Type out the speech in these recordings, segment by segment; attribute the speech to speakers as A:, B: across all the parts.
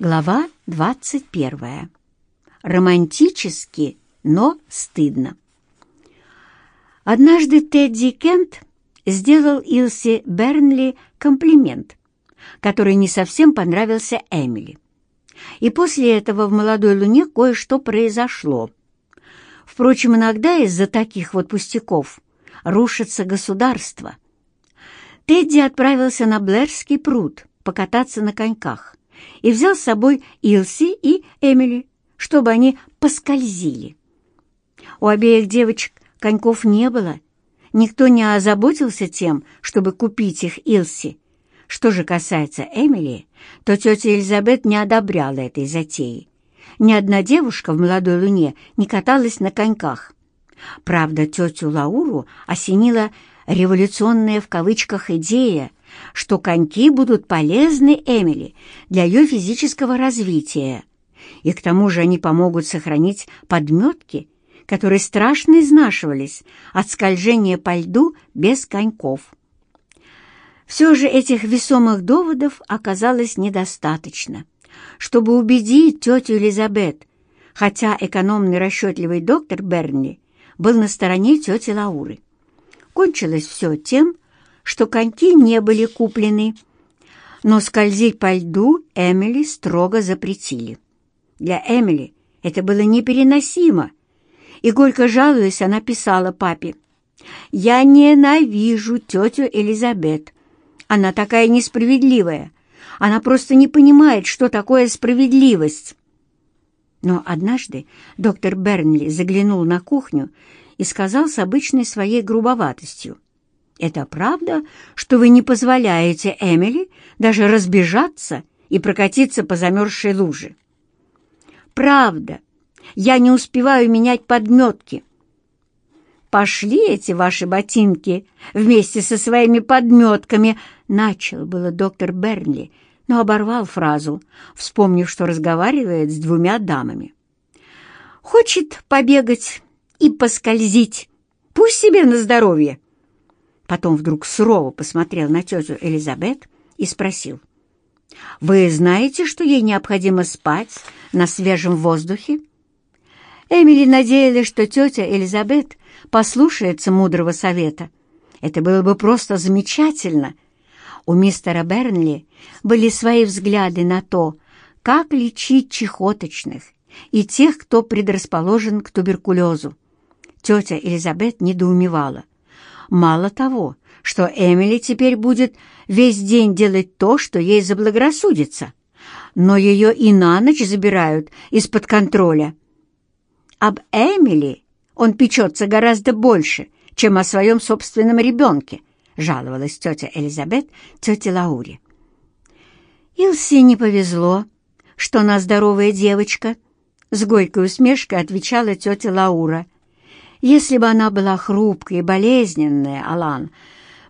A: Глава 21. Романтически, но стыдно. Однажды Тедди Кент сделал Илси Бернли комплимент, который не совсем понравился Эмили. И после этого в «Молодой луне» кое-что произошло. Впрочем, иногда из-за таких вот пустяков рушится государство. Тедди отправился на Блэрский пруд покататься на коньках и взял с собой Илси и Эмили, чтобы они поскользили. У обеих девочек коньков не было, никто не озаботился тем, чтобы купить их Илси. Что же касается Эмили, то тетя Элизабет не одобряла этой затеи. Ни одна девушка в «Молодой луне» не каталась на коньках. Правда, тетю Лауру осенила революционная в кавычках идея, что коньки будут полезны Эмили для ее физического развития. И к тому же они помогут сохранить подметки, которые страшно изнашивались от скольжения по льду без коньков. Все же этих весомых доводов оказалось недостаточно, чтобы убедить тетю Элизабет, хотя экономный расчетливый доктор Бернли был на стороне тети Лауры. Кончилось все тем, что коньки не были куплены, но скользить по льду Эмили строго запретили. Для Эмили это было непереносимо, и горько жалуясь, она писала папе, «Я ненавижу тетю Элизабет. Она такая несправедливая. Она просто не понимает, что такое справедливость». Но однажды доктор Бернли заглянул на кухню и сказал с обычной своей грубоватостью. «Это правда, что вы не позволяете Эмили даже разбежаться и прокатиться по замерзшей луже?» «Правда. Я не успеваю менять подметки». «Пошли эти ваши ботинки вместе со своими подметками», — начал было доктор Бернли, но оборвал фразу, вспомнив, что разговаривает с двумя дамами. «Хочет побегать и поскользить. Пусть себе на здоровье. Потом вдруг сурово посмотрел на тетю Элизабет и спросил. «Вы знаете, что ей необходимо спать на свежем воздухе?» Эмили надеялась, что тетя Элизабет послушается мудрого совета. Это было бы просто замечательно. У мистера Бернли были свои взгляды на то, как лечить чехоточных и тех, кто предрасположен к туберкулезу тетя Элизабет недоумевала. Мало того, что Эмили теперь будет весь день делать то, что ей заблагорассудится, но ее и на ночь забирают из-под контроля. Об Эмили он печется гораздо больше, чем о своем собственном ребенке, жаловалась тетя Элизабет тете Лауре. Илси не повезло, что она здоровая девочка, с горькой усмешкой отвечала тетя Лаура. Если бы она была хрупкой и болезненная, Алан,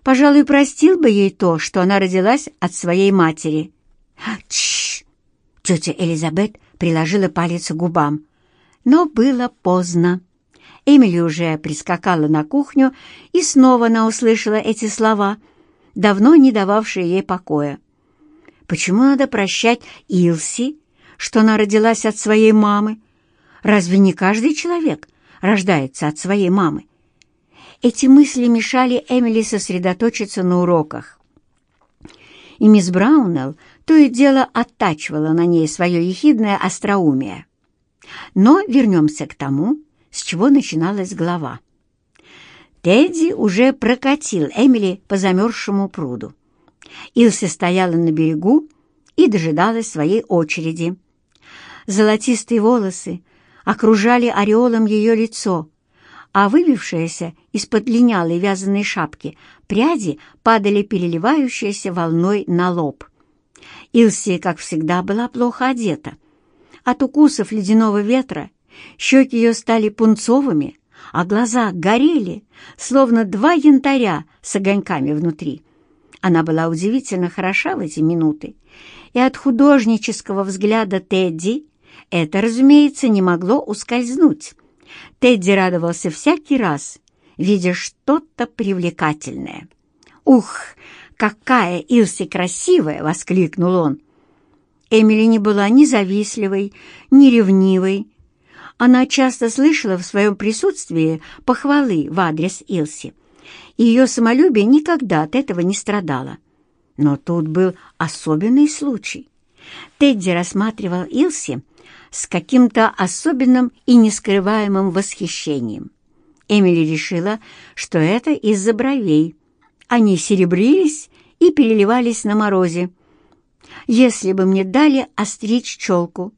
A: пожалуй, простил бы ей то, что она родилась от своей матери. Тш! Тетя Элизабет приложила палец к губам. Но было поздно. Эмили уже прискакала на кухню, и снова она услышала эти слова, давно не дававшие ей покоя. Почему надо прощать Илси, что она родилась от своей мамы? Разве не каждый человек рождается от своей мамы. Эти мысли мешали Эмили сосредоточиться на уроках. И мисс Браунелл то и дело оттачивала на ней свое ехидное остроумие. Но вернемся к тому, с чего начиналась глава. Тедди уже прокатил Эмили по замерзшему пруду. Илси стояла на берегу и дожидалась своей очереди. Золотистые волосы окружали ореолом ее лицо, а выбившиеся из-под линялой вязаной шапки пряди падали переливающейся волной на лоб. Илси, как всегда, была плохо одета. От укусов ледяного ветра щеки ее стали пунцовыми, а глаза горели, словно два янтаря с огоньками внутри. Она была удивительно хороша в эти минуты, и от художнического взгляда Тедди это, разумеется, не могло ускользнуть. Тедди радовался всякий раз, видя что-то привлекательное. «Ух, какая Илси красивая!» — воскликнул он. Эмили не была ни завистливой, ни ревнивой. Она часто слышала в своем присутствии похвалы в адрес Илси, ее самолюбие никогда от этого не страдало. Но тут был особенный случай. Тедди рассматривал Илси с каким-то особенным и нескрываемым восхищением. Эмили решила, что это из-за бровей. Они серебрились и переливались на морозе. Если бы мне дали остричь челку,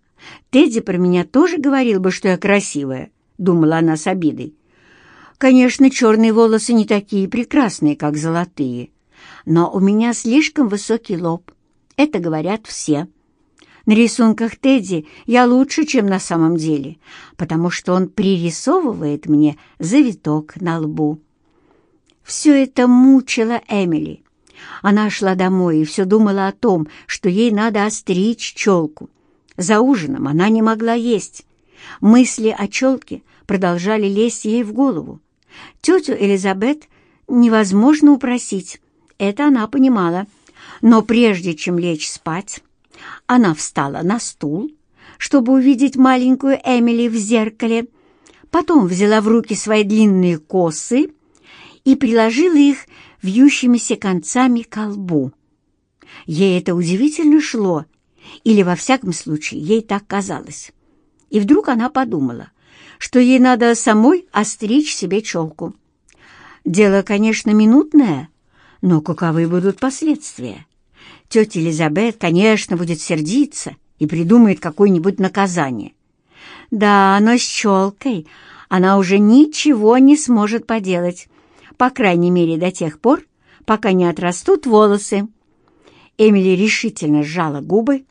A: Тедди про меня тоже говорил бы, что я красивая, думала она с обидой. Конечно, черные волосы не такие прекрасные, как золотые, но у меня слишком высокий лоб. Это говорят все. На рисунках Тедди я лучше, чем на самом деле, потому что он пририсовывает мне завиток на лбу. Все это мучило Эмили. Она шла домой и все думала о том, что ей надо остричь челку. За ужином она не могла есть. Мысли о челке продолжали лезть ей в голову. Тетю Элизабет невозможно упросить, это она понимала. Но прежде чем лечь спать, она встала на стул, чтобы увидеть маленькую Эмили в зеркале, потом взяла в руки свои длинные косы и приложила их вьющимися концами к колбу. Ей это удивительно шло, или, во всяком случае, ей так казалось. И вдруг она подумала, что ей надо самой остричь себе челку. Дело, конечно, минутное, но каковы будут последствия? Тетя Элизабет, конечно, будет сердиться и придумает какое-нибудь наказание. Да, но с челкой она уже ничего не сможет поделать, по крайней мере до тех пор, пока не отрастут волосы. Эмили решительно сжала губы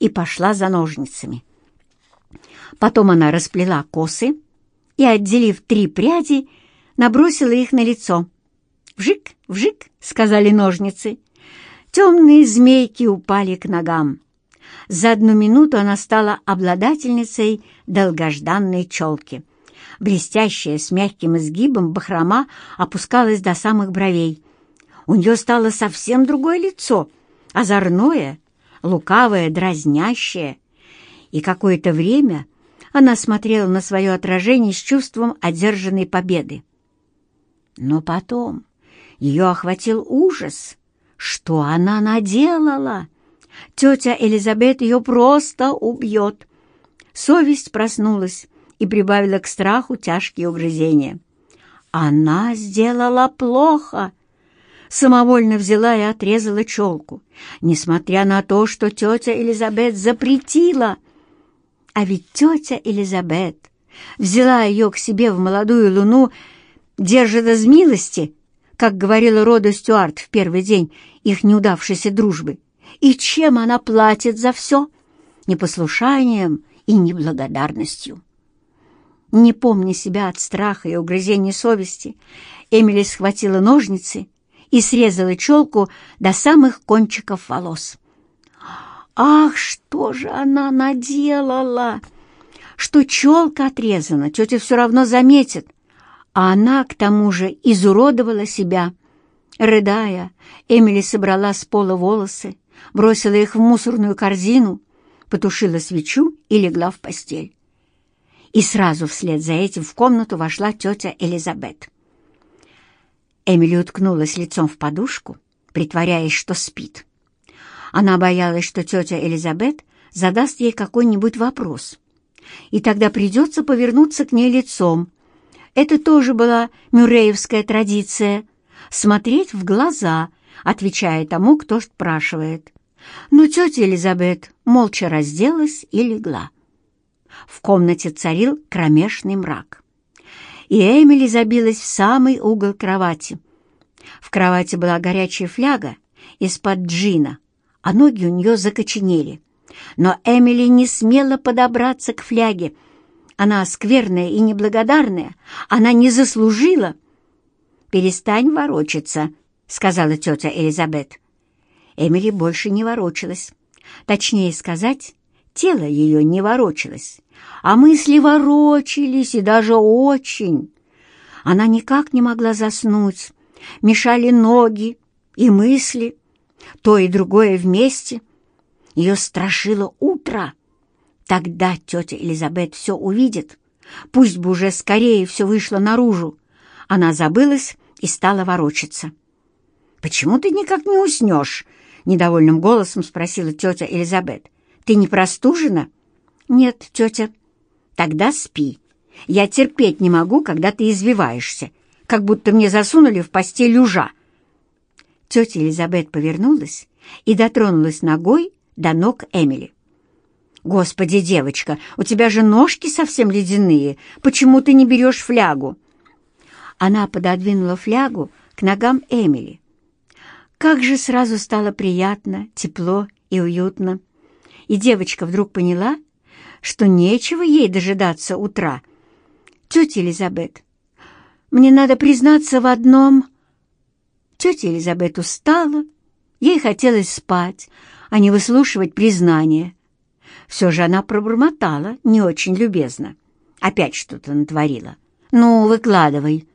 A: и пошла за ножницами. Потом она расплела косы и, отделив три пряди, набросила их на лицо. «Вжик, вжик!» — сказали ножницы. Темные змейки упали к ногам. За одну минуту она стала обладательницей долгожданной челки. Блестящая, с мягким изгибом бахрома опускалась до самых бровей. У нее стало совсем другое лицо, озорное, лукавое, дразнящее. И какое-то время она смотрела на свое отражение с чувством одержанной победы. Но потом ее охватил ужас. Что она наделала? Тетя Элизабет ее просто убьет. Совесть проснулась и прибавила к страху тяжкие угрызения. Она сделала плохо. Самовольно взяла и отрезала челку, несмотря на то, что тетя Элизабет запретила. А ведь тетя Элизабет взяла ее к себе в молодую луну, держит из милости, как говорила Рода Стюарт в первый день их неудавшейся дружбы. И чем она платит за все? Непослушанием и неблагодарностью. Не помня себя от страха и угрызений совести, Эмили схватила ножницы и срезала челку до самых кончиков волос. Ах, что же она наделала! Что челка отрезана, тетя все равно заметит, а она, к тому же, изуродовала себя. Рыдая, Эмили собрала с пола волосы, бросила их в мусорную корзину, потушила свечу и легла в постель. И сразу вслед за этим в комнату вошла тетя Элизабет. Эмили уткнулась лицом в подушку, притворяясь, что спит. Она боялась, что тетя Элизабет задаст ей какой-нибудь вопрос, и тогда придется повернуться к ней лицом, это тоже была мюрреевская традиция — смотреть в глаза, отвечая тому, кто спрашивает. Но тетя Элизабет молча разделась и легла. В комнате царил кромешный мрак. И Эмили забилась в самый угол кровати. В кровати была горячая фляга из-под джина, а ноги у нее закоченели. Но Эмили не смела подобраться к фляге, она скверная и неблагодарная. Она не заслужила. «Перестань ворочаться», — сказала тетя Элизабет. Эмили больше не ворочалась. Точнее сказать, тело ее не ворочалось, а мысли ворочались и даже очень. Она никак не могла заснуть. Мешали ноги и мысли, то и другое вместе. Ее страшило утро. Тогда тетя Элизабет все увидит. Пусть бы уже скорее все вышло наружу. Она забылась и стала ворочаться. «Почему ты никак не уснешь?» — недовольным голосом спросила тетя Элизабет. «Ты не простужена?» «Нет, тетя». «Тогда спи. Я терпеть не могу, когда ты извиваешься, как будто мне засунули в постель ужа». Тетя Элизабет повернулась и дотронулась ногой до ног Эмили. «Господи, девочка, у тебя же ножки совсем ледяные. Почему ты не берешь флягу?» Она пододвинула флягу к ногам Эмили. Как же сразу стало приятно, тепло и уютно. И девочка вдруг поняла, что нечего ей дожидаться утра. «Тетя Элизабет, мне надо признаться в одном...» Тетя Элизабет устала, ей хотелось спать, а не выслушивать признания. Все же она пробормотала не очень любезно. Опять что-то натворила. «Ну, выкладывай».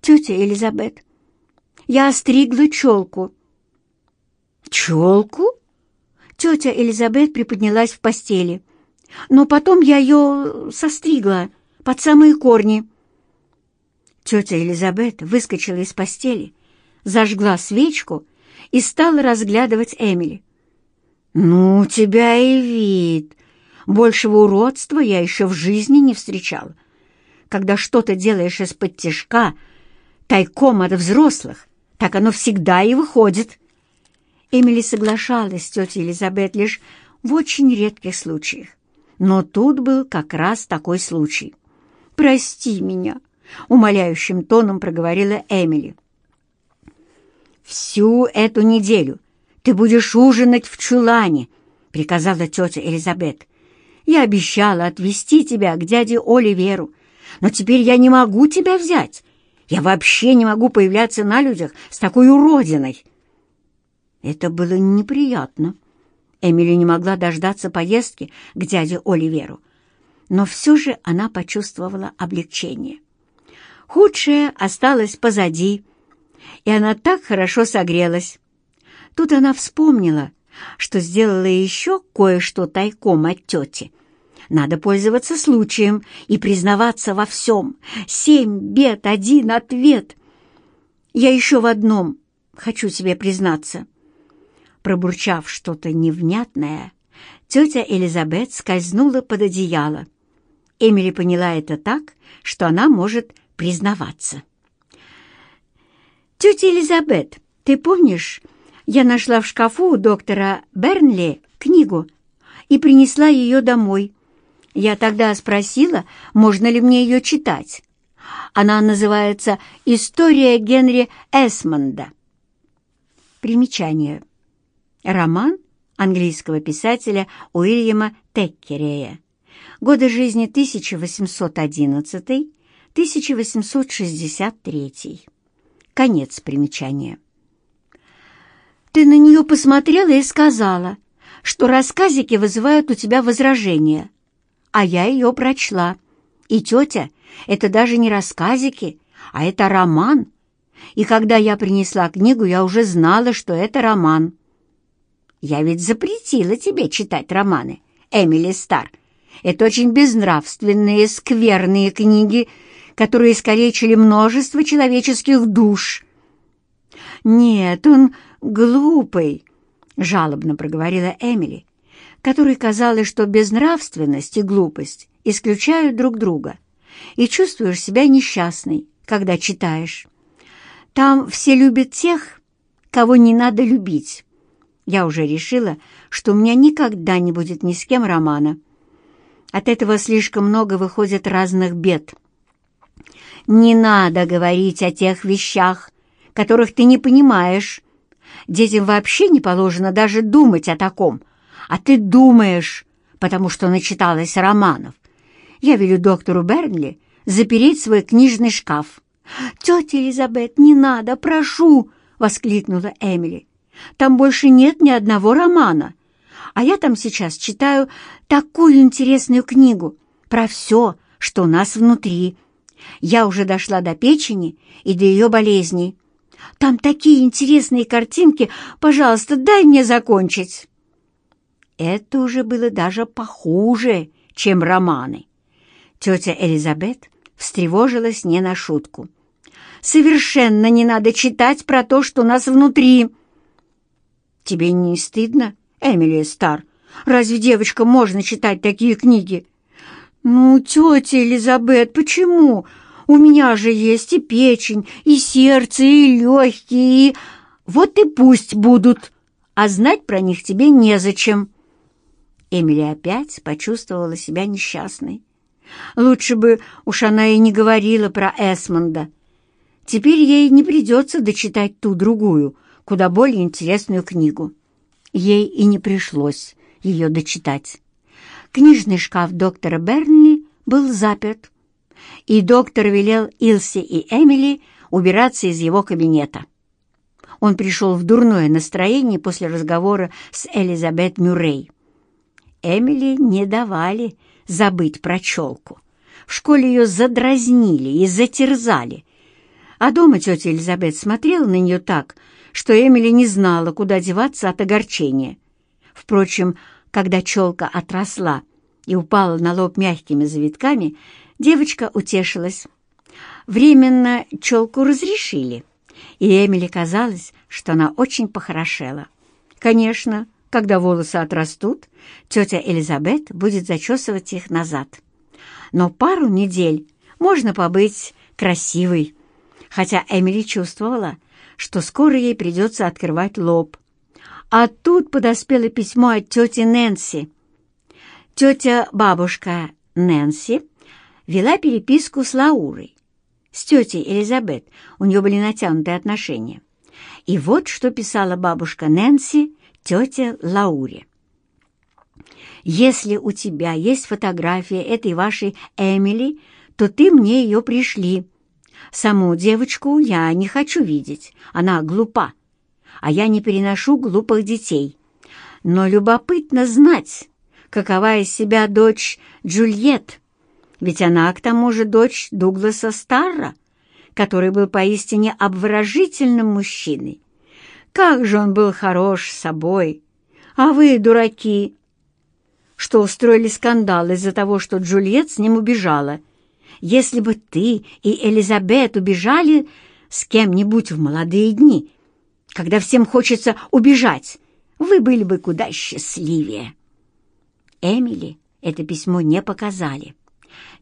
A: «Тетя Элизабет, я остригла челку». «Челку?» Тетя Элизабет приподнялась в постели. «Но потом я ее состригла под самые корни». Тетя Элизабет выскочила из постели, зажгла свечку и стала разглядывать Эмили. «Ну, у тебя и вид. Большего уродства я еще в жизни не встречал. Когда что-то делаешь из-под тяжка, тайком от взрослых, так оно всегда и выходит». Эмили соглашалась с тетей Элизабет лишь в очень редких случаях. Но тут был как раз такой случай. «Прости меня», — умоляющим тоном проговорила Эмили. «Всю эту неделю «Ты будешь ужинать в чулане», — приказала тетя Элизабет. «Я обещала отвезти тебя к дяде Оливеру, но теперь я не могу тебя взять. Я вообще не могу появляться на людях с такой уродиной». Это было неприятно. Эмили не могла дождаться поездки к дяде Оливеру, но все же она почувствовала облегчение. Худшее осталось позади, и она так хорошо согрелась. Тут она вспомнила, что сделала еще кое-что тайком от тети. Надо пользоваться случаем и признаваться во всем. Семь бед, один ответ. Я еще в одном хочу себе признаться. Пробурчав что-то невнятное, тетя Элизабет скользнула под одеяло. Эмили поняла это так, что она может признаваться. «Тетя Элизабет, ты помнишь, я нашла в шкафу у доктора Бернли книгу и принесла ее домой. Я тогда спросила, можно ли мне ее читать. Она называется «История Генри Эсмонда». Примечание. Роман английского писателя Уильяма Теккерея. Годы жизни 1811-1863. Конец примечания. Ты на нее посмотрела и сказала, что рассказики вызывают у тебя возражения. А я ее прочла. И тетя, это даже не рассказики, а это роман. И когда я принесла книгу, я уже знала, что это роман. Я ведь запретила тебе читать романы, Эмили Стар. Это очень безнравственные, скверные книги, которые искалечили множество человеческих душ. Нет, он глупый», — жалобно проговорила Эмили, которой казалось, что безнравственность и глупость исключают друг друга, и чувствуешь себя несчастной, когда читаешь. Там все любят тех, кого не надо любить. Я уже решила, что у меня никогда не будет ни с кем романа. От этого слишком много выходит разных бед. Не надо говорить о тех вещах, которых ты не понимаешь, Детям вообще не положено даже думать о таком. А ты думаешь, потому что начиталась романов. Я велю доктору Бернли запереть свой книжный шкаф. «Тетя Элизабет, не надо, прошу!» — воскликнула Эмили. «Там больше нет ни одного романа. А я там сейчас читаю такую интересную книгу про все, что у нас внутри. Я уже дошла до печени и до ее болезней. Там такие интересные картинки. Пожалуйста, дай мне закончить». Это уже было даже похуже, чем романы. Тетя Элизабет встревожилась не на шутку. «Совершенно не надо читать про то, что у нас внутри!» «Тебе не стыдно, Эмилия Стар? Разве девочкам можно читать такие книги?» «Ну, тетя Элизабет, почему? У меня же есть и печень, и сердце, и легкие, и...» «Вот и пусть будут, а знать про них тебе незачем». Эмили опять почувствовала себя несчастной. Лучше бы уж она и не говорила про Эсмонда. Теперь ей не придется дочитать ту другую, куда более интересную книгу. Ей и не пришлось ее дочитать. Книжный шкаф доктора Бернли был заперт, и доктор велел Илсе и Эмили убираться из его кабинета. Он пришел в дурное настроение после разговора с Элизабет Мюррей. Эмили не давали забыть про челку. В школе ее задразнили и затерзали. А дома тетя Элизабет смотрела на нее так, что Эмили не знала, куда деваться от огорчения. Впрочем, когда челка отросла и упала на лоб мягкими завитками, девочка утешилась. Временно челку разрешили, и Эмили казалось, что она очень похорошела. Конечно, когда волосы отрастут, тетя Элизабет будет зачесывать их назад. Но пару недель можно побыть красивой, хотя Эмили чувствовала, что скоро ей придется открывать лоб. А тут подоспело письмо от тети Нэнси. Тетя-бабушка Нэнси вела переписку с Лаурой. С тетей Элизабет у нее были натянутые отношения. И вот что писала бабушка Нэнси тете Лауре. «Если у тебя есть фотография этой вашей Эмили, то ты мне ее пришли. Саму девочку я не хочу видеть, она глупа, а я не переношу глупых детей. Но любопытно знать, какова из себя дочь Джульет, ведь она, к тому же, дочь Дугласа Старра, который был поистине обворожительным мужчиной. Как же он был хорош собой! А вы, дураки, что устроили скандал из-за того, что Джульет с ним убежала. Если бы ты и Элизабет убежали с кем-нибудь в молодые дни, когда всем хочется убежать, вы были бы куда счастливее. Эмили это письмо не показали.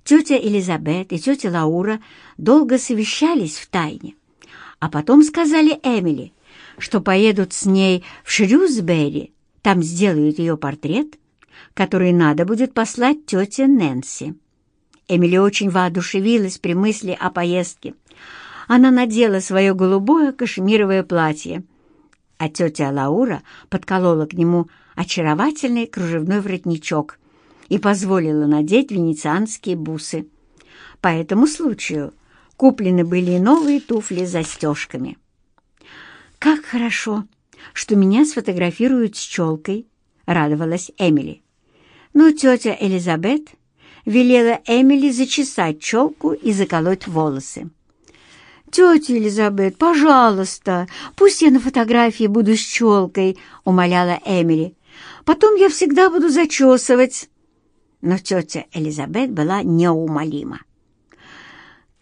A: Тетя Элизабет и тетя Лаура долго совещались в тайне, а потом сказали Эмили, что поедут с ней в Шрюсбери, там сделают ее портрет, который надо будет послать тете Нэнси. Эмили очень воодушевилась при мысли о поездке. Она надела свое голубое кашемировое платье, а тетя Лаура подколола к нему очаровательный кружевной воротничок и позволила надеть венецианские бусы. По этому случаю куплены были новые туфли с застежками. «Как хорошо, что меня сфотографируют с челкой», — радовалась Эмили. Но тетя Элизабет велела Эмили зачесать челку и заколоть волосы. «Тетя Элизабет, пожалуйста, пусть я на фотографии буду с челкой», — умоляла Эмили. «Потом я всегда буду зачесывать». Но тетя Элизабет была неумолима.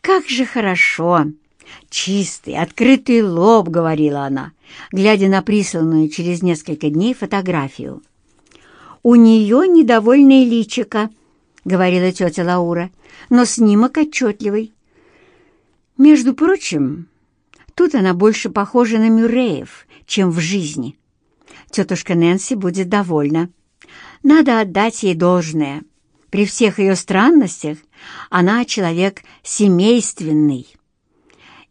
A: «Как же хорошо, «Чистый, открытый лоб», — говорила она, глядя на присланную через несколько дней фотографию. «У нее недовольное личико», — говорила тетя Лаура, «но снимок отчетливый». Между прочим, тут она больше похожа на Мюрреев, чем в жизни. Тетушка Нэнси будет довольна. Надо отдать ей должное. При всех ее странностях она человек семейственный.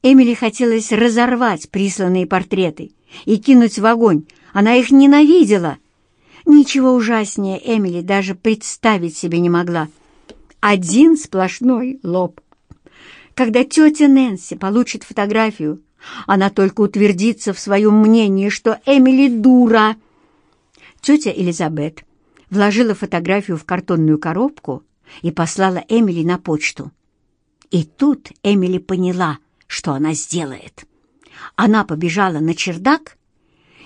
A: Эмили хотелось разорвать присланные портреты и кинуть в огонь. Она их ненавидела. Ничего ужаснее Эмили даже представить себе не могла. Один сплошной лоб. Когда тетя Нэнси получит фотографию, она только утвердится в своем мнении, что Эмили дура. Тетя Элизабет вложила фотографию в картонную коробку и послала Эмили на почту. И тут Эмили поняла — что она сделает. Она побежала на чердак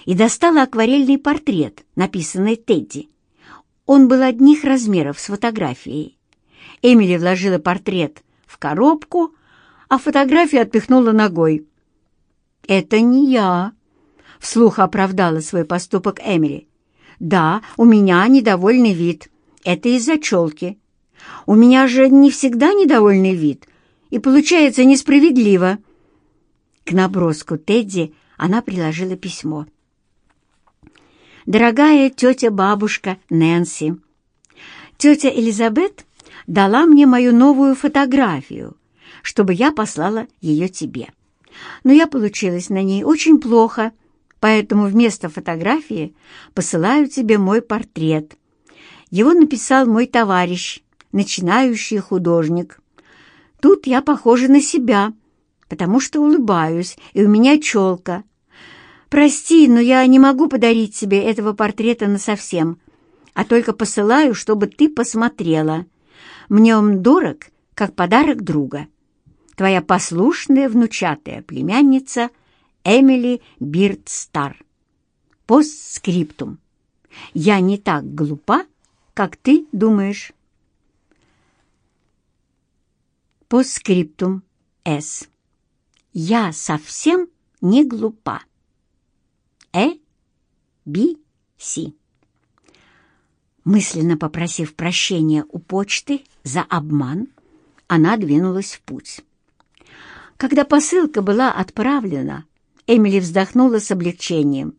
A: и достала акварельный портрет, написанный Тедди, Он был одних размеров с фотографией. Эмили вложила портрет в коробку, а фотографию отпихнула ногой. «Это не я», — вслух оправдала свой поступок Эмили. «Да, у меня недовольный вид. Это из-за челки. У меня же не всегда недовольный вид, и получается несправедливо». К наброску Тедди она приложила письмо. «Дорогая тетя-бабушка Нэнси, тетя Элизабет дала мне мою новую фотографию, чтобы я послала ее тебе. Но я получилась на ней очень плохо, поэтому вместо фотографии посылаю тебе мой портрет. Его написал мой товарищ, начинающий художник. Тут я похожа на себя, потому что улыбаюсь, и у меня челка. Прости, но я не могу подарить тебе этого портрета насовсем, а только посылаю, чтобы ты посмотрела. Мне он дорог, как подарок друга. Твоя послушная внучатая племянница Эмили Бирдстар. Постскриптум. Я не так глупа, как ты думаешь. Постскриптум. С. Я совсем не глупа. Э. Би. Си. Мысленно попросив прощения у почты за обман, она двинулась в путь. Когда посылка была отправлена, Эмили вздохнула с облегчением.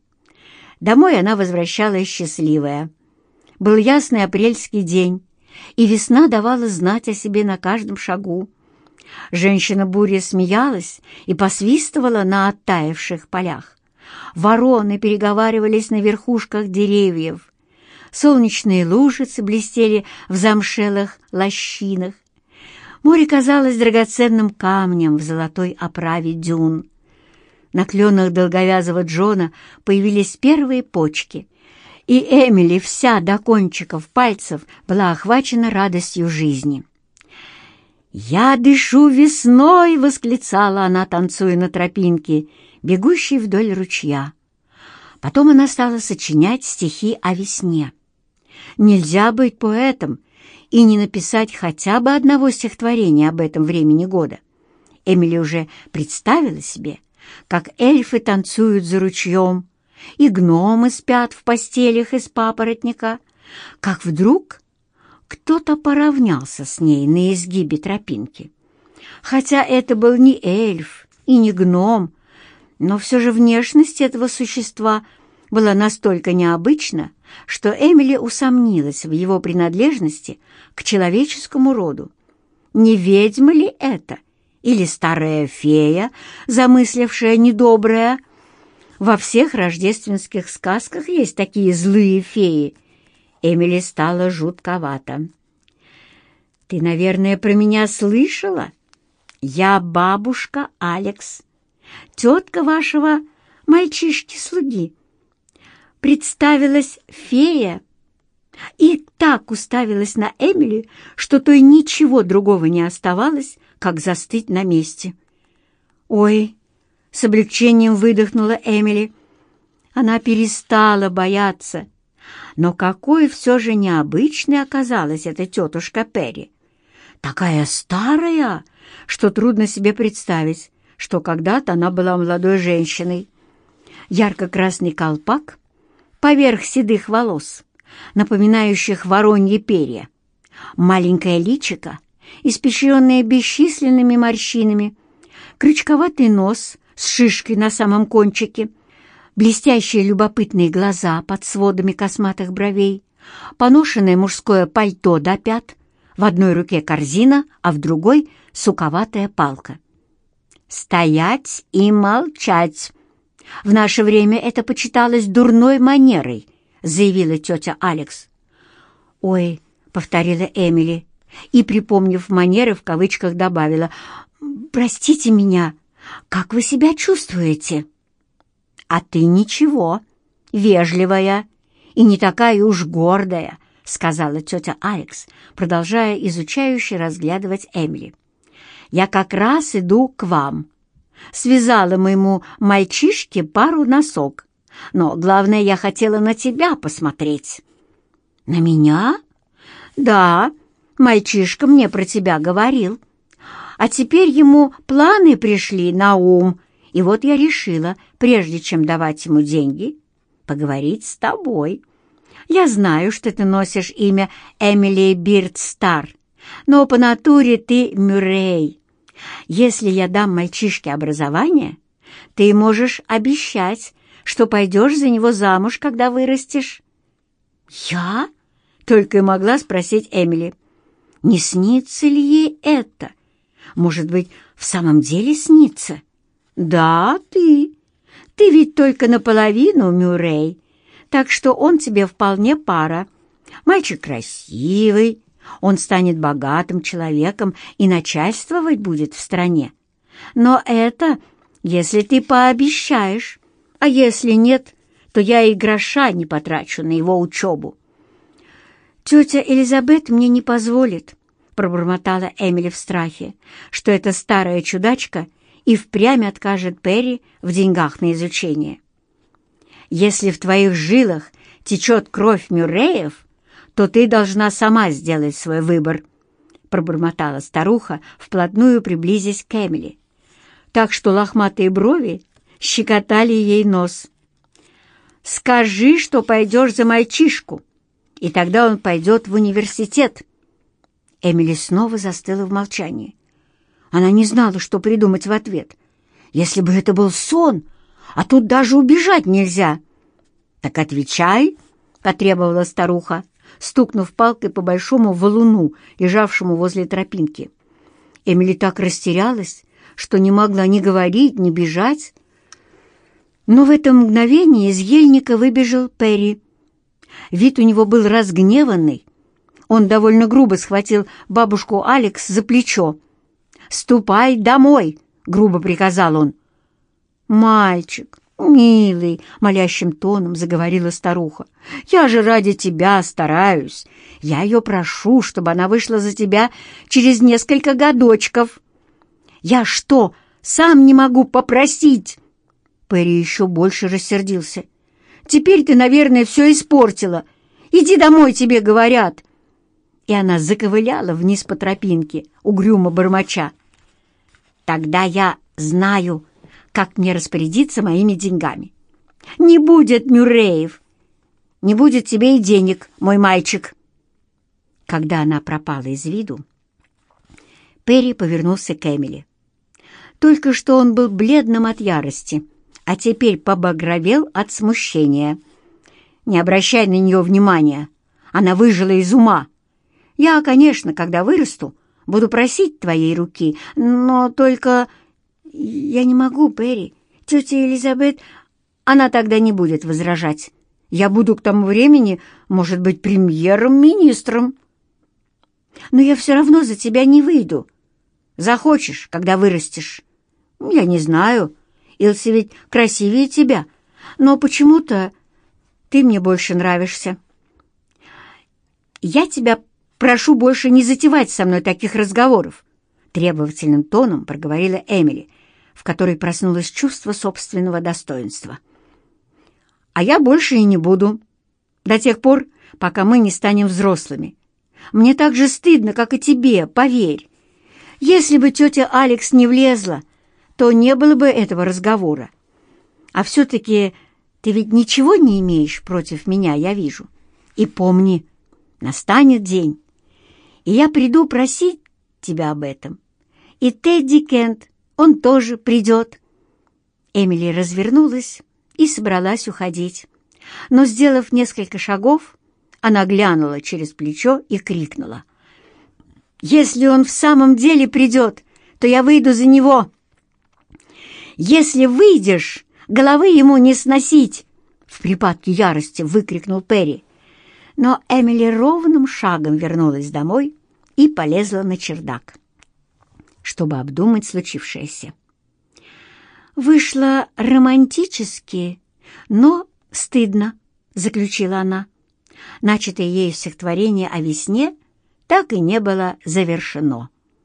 A: Домой она возвращалась счастливая. Был ясный апрельский день, и весна давала знать о себе на каждом шагу. Женщина-буря смеялась и посвистывала на оттаивших полях. Вороны переговаривались на верхушках деревьев. Солнечные лужицы блестели в замшелых лощинах. Море казалось драгоценным камнем в золотой оправе дюн. На кленах долговязого Джона появились первые почки, и Эмили вся до кончиков пальцев была охвачена радостью жизни. «Я дышу весной!» — восклицала она, танцуя на тропинке, бегущей вдоль ручья. Потом она стала сочинять стихи о весне. Нельзя быть поэтом и не написать хотя бы одного стихотворения об этом времени года. Эмили уже представила себе, как эльфы танцуют за ручьем, и гномы спят в постелях из папоротника, как вдруг кто-то поравнялся с ней на изгибе тропинки. Хотя это был не эльф и не гном, но все же внешность этого существа была настолько необычна, что Эмили усомнилась в его принадлежности к человеческому роду. Не ведьма ли это? Или старая фея, замыслившая недоброе? Во всех рождественских сказках есть такие злые феи — Эмили стало жутковато. «Ты, наверное, про меня слышала? Я бабушка Алекс, тетка вашего мальчишки-слуги. Представилась фея и так уставилась на Эмили, что той ничего другого не оставалось, как застыть на месте. «Ой!» — с облегчением выдохнула Эмили. Она перестала бояться но какой все же необычной оказалась эта тетушка Перри. Такая старая, что трудно себе представить, что когда-то она была молодой женщиной. Ярко-красный колпак поверх седых волос, напоминающих воронье перья, маленькое личико, испещренное бесчисленными морщинами, крючковатый нос с шишкой на самом кончике — блестящие любопытные глаза под сводами косматых бровей, поношенное мужское пальто до пят, в одной руке корзина, а в другой — суковатая палка. «Стоять и молчать!» «В наше время это почиталось дурной манерой», — заявила тетя Алекс. «Ой», — повторила Эмили, и, припомнив манеры, в кавычках добавила, «Простите меня, как вы себя чувствуете?» «А ты ничего, вежливая и не такая уж гордая», — сказала тетя Алекс, продолжая изучающе разглядывать Эмили. «Я как раз иду к вам. Связала моему мальчишке пару носок, но главное, я хотела на тебя посмотреть». «На меня?» «Да, мальчишка мне про тебя говорил. А теперь ему планы пришли на ум, и вот я решила, прежде чем давать ему деньги, поговорить с тобой. Я знаю, что ты носишь имя Эмили Бирд Стар, но по натуре ты Мюррей. Если я дам мальчишке образование, ты можешь обещать, что пойдешь за него замуж, когда вырастешь». «Я?» — только и могла спросить Эмили. «Не снится ли ей это? Может быть, в самом деле снится?» «Да, ты. Ты ведь только наполовину Мюррей, так что он тебе вполне пара. Мальчик красивый, он станет богатым человеком и начальствовать будет в стране. Но это, если ты пообещаешь, а если нет, то я и гроша не потрачу на его учебу. «Тетя Элизабет мне не позволит», — пробормотала Эмили в страхе, что эта старая чудачка и впрямь откажет Перри в деньгах на изучение. «Если в твоих жилах течет кровь Мюрреев, то ты должна сама сделать свой выбор», — пробормотала старуха, вплотную приблизясь к Эмили. Так что лохматые брови щекотали ей нос. «Скажи, что пойдешь за мальчишку, и тогда он пойдет в университет». Эмили снова застыла в молчании. Она не знала, что придумать в ответ. Если бы это был сон, а тут даже убежать нельзя. «Так отвечай», — потребовала старуха стукнув палкой по большому валуну, лежавшему возле тропинки. Эмили так растерялась, что не могла ни говорить, ни бежать. Но в это мгновение из ельника выбежал Перри. Вид у него был разгневанный. Он довольно грубо схватил бабушку Алекс за плечо. «Ступай домой!» — грубо приказал он. «Мальчик, «Милый», — молящим тоном заговорила старуха, — «я же ради тебя стараюсь. Я ее прошу, чтобы она вышла за тебя через несколько годочков». «Я что, сам не могу попросить?» Перри еще больше рассердился. «Теперь ты, наверное, все испортила. Иди домой, тебе говорят». И она заковыляла вниз по тропинке, угрюмо бормоча. «Тогда я знаю», как мне распорядиться моими деньгами. Не будет Мюрреев, не будет тебе и денег, мой мальчик. Когда она пропала из виду, Перри повернулся к Эмили. Только что он был бледным от ярости, а теперь побагровел от смущения. «Не обращай на нее внимания, она выжила из ума. Я, конечно, когда вырасту, буду просить твоей руки, но только «Я не могу, Перри. Тетя Элизабет, она тогда не будет возражать. Я буду к тому времени, может быть, премьером-министром. Но я все равно за тебя не выйду. Захочешь, когда вырастешь. Я не знаю. Илси ведь красивее тебя, но почему-то ты мне больше нравишься. Я тебя прошу больше не затевать со мной таких разговоров, требовательным тоном проговорила Эмили, в которой проснулось чувство собственного достоинства. «А я больше и не буду, до тех пор, пока мы не станем взрослыми. Мне так же стыдно, как и тебе, поверь. Если бы тетя Алекс не влезла, то не было бы этого разговора. А все-таки ты ведь ничего не имеешь против меня, я вижу. И помни, настанет день, и я приду просить тебя об этом. И Тедди Кент он тоже придет». Эмили развернулась и собралась уходить. Но, сделав несколько шагов, она глянула через плечо и крикнула. «Если он в самом деле придет, то я выйду за него!» «Если выйдешь, головы ему не сносить!» В припадке ярости выкрикнул Перри. Но Эмили ровным шагом вернулась домой и полезла на чердак чтобы обдумать случившееся. «Вышло романтически, но стыдно», — заключила она. Начатое ей стихотворение о весне так и не было завершено.